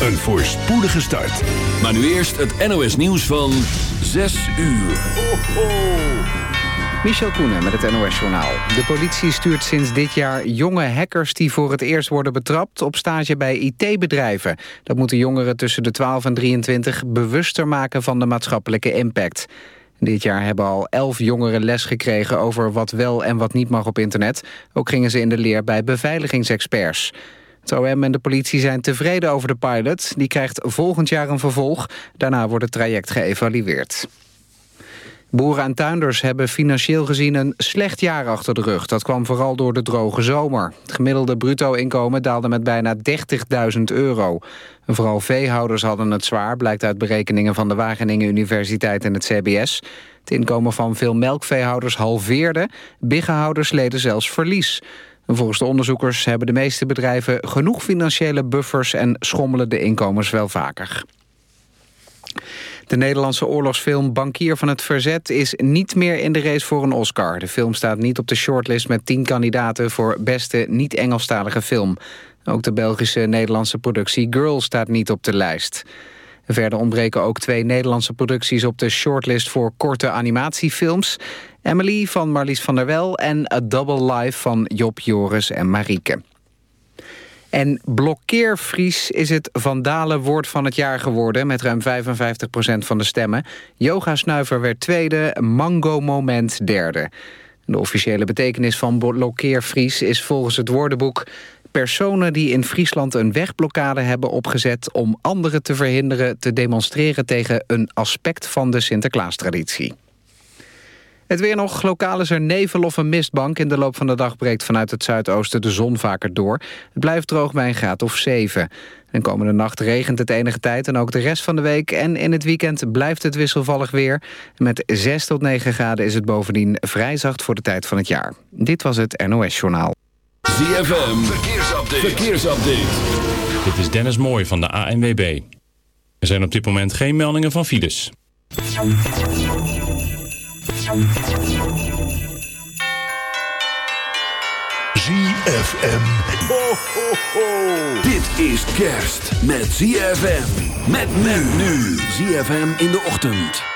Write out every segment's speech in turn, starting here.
Een voorspoedige start. Maar nu eerst het NOS nieuws van 6 uur. Ho, ho. Michel Koenen met het NOS-journaal. De politie stuurt sinds dit jaar jonge hackers die voor het eerst worden betrapt... op stage bij IT-bedrijven. Dat moeten jongeren tussen de 12 en 23 bewuster maken van de maatschappelijke impact. Dit jaar hebben al elf jongeren les gekregen over wat wel en wat niet mag op internet. Ook gingen ze in de leer bij beveiligingsexperts. Het OM en de politie zijn tevreden over de pilot. Die krijgt volgend jaar een vervolg. Daarna wordt het traject geëvalueerd. Boeren en tuinders hebben financieel gezien een slecht jaar achter de rug. Dat kwam vooral door de droge zomer. Het gemiddelde bruto-inkomen daalde met bijna 30.000 euro. vooral veehouders hadden het zwaar, blijkt uit berekeningen van de Wageningen Universiteit en het CBS. Het inkomen van veel melkveehouders halveerde. Biggenhouders leden zelfs verlies. Volgens de onderzoekers hebben de meeste bedrijven genoeg financiële buffers en schommelen de inkomens wel vaker. De Nederlandse oorlogsfilm Bankier van het Verzet is niet meer in de race voor een Oscar. De film staat niet op de shortlist met tien kandidaten voor beste niet-Engelstalige film. Ook de Belgische-Nederlandse productie Girl staat niet op de lijst. Verder ontbreken ook twee Nederlandse producties op de shortlist voor korte animatiefilms. Emily van Marlies van der Wel en A Double Life van Job Joris en Marieke. En blokkeervries is het vandalen woord van het jaar geworden... met ruim 55% van de stemmen. Yoga-snuiver werd tweede, mango moment derde. De officiële betekenis van blokkeervries is volgens het woordenboek... personen die in Friesland een wegblokkade hebben opgezet... om anderen te verhinderen te demonstreren tegen een aspect van de Sinterklaas-traditie. Het weer nog. Lokaal is er nevel of een mistbank. In de loop van de dag breekt vanuit het zuidoosten de zon vaker door. Het blijft droog bij een graad of 7. En komende nacht regent het enige tijd en ook de rest van de week. En in het weekend blijft het wisselvallig weer. Met 6 tot 9 graden is het bovendien vrij zacht voor de tijd van het jaar. Dit was het NOS Journaal. ZFM, verkeersupdate. verkeersupdate. Dit is Dennis Mooij van de ANWB. Er zijn op dit moment geen meldingen van files. ZFM. Ho, ho, ho. Dit is kerst met ZFM. Met men nu. ZFM in de ochtend.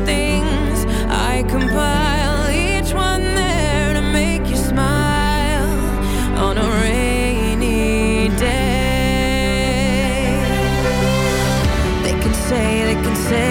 say, they can say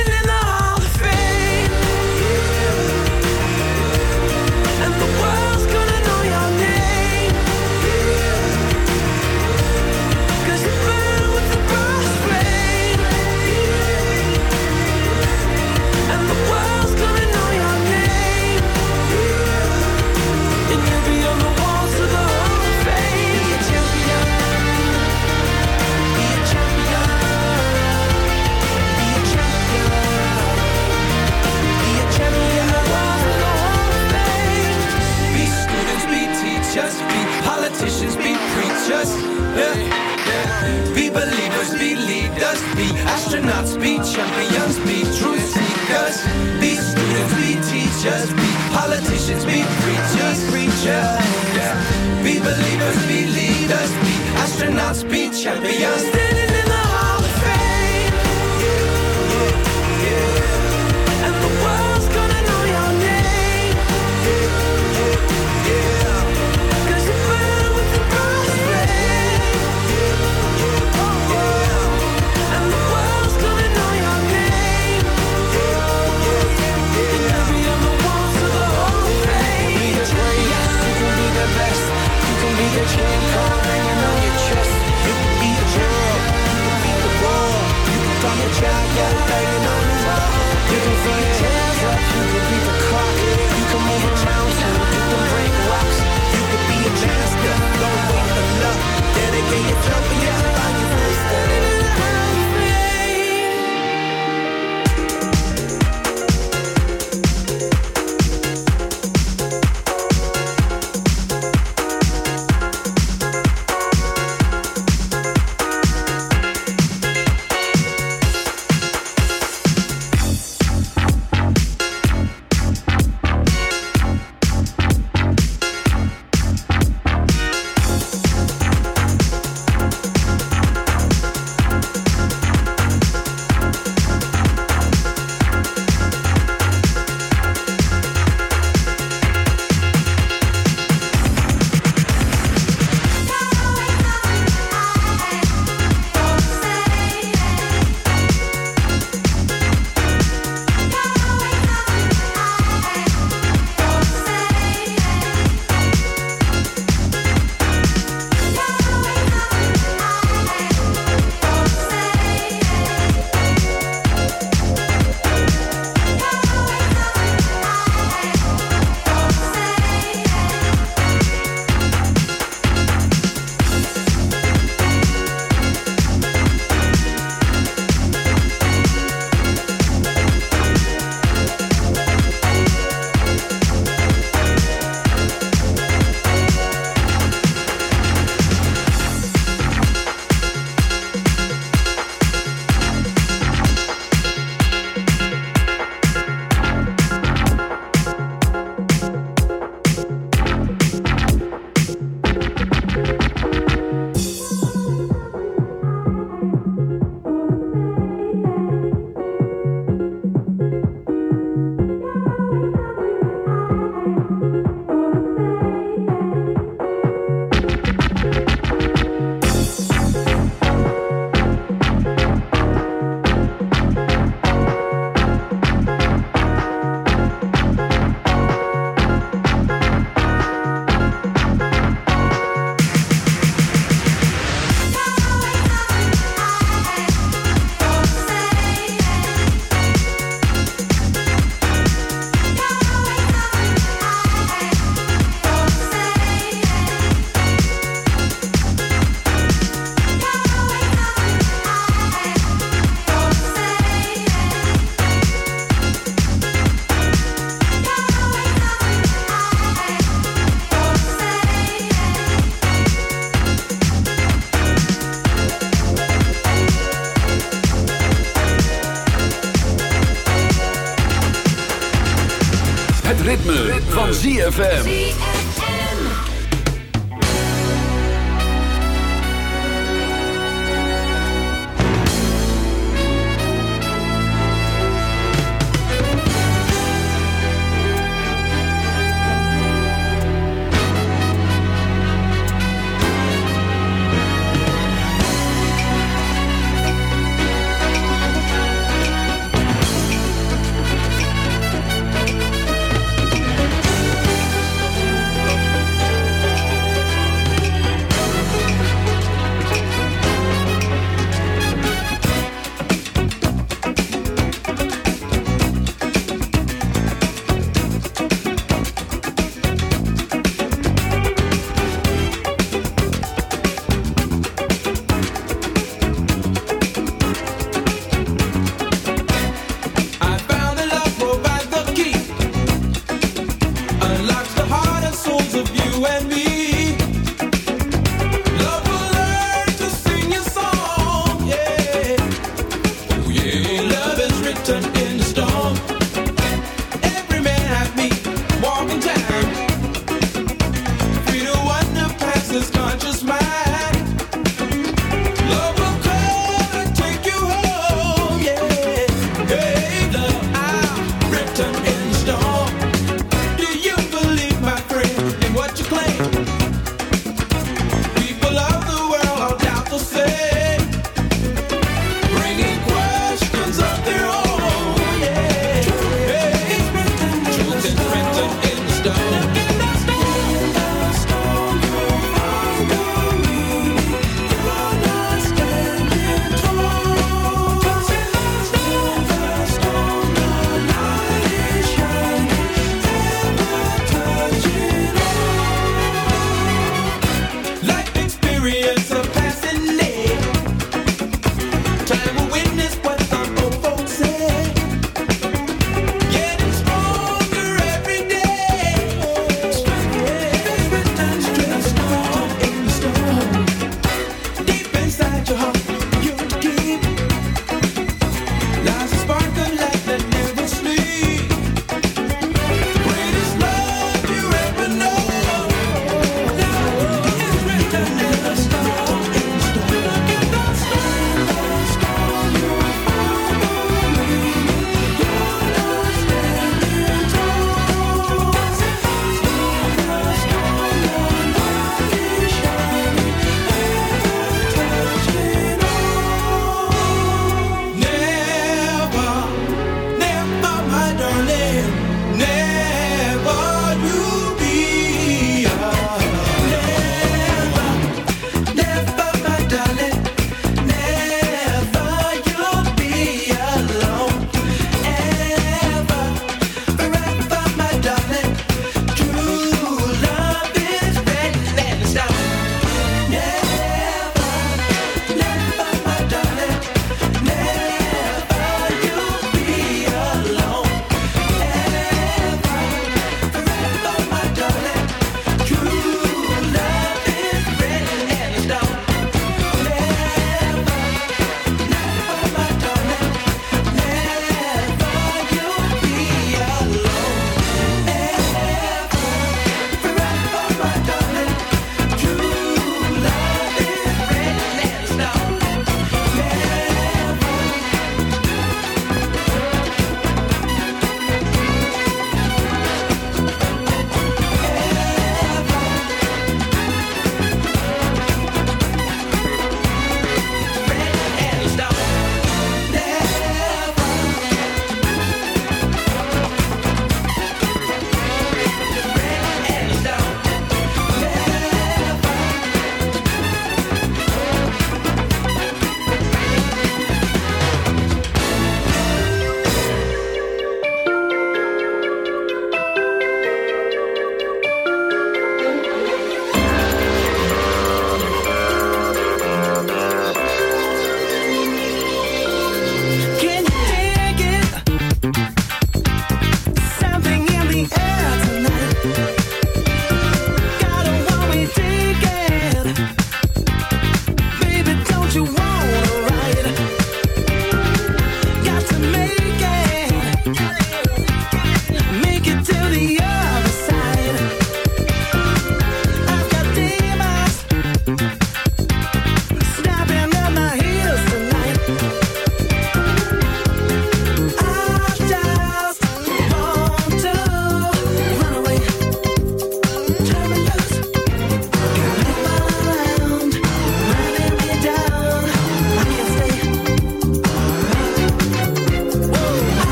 ZFM.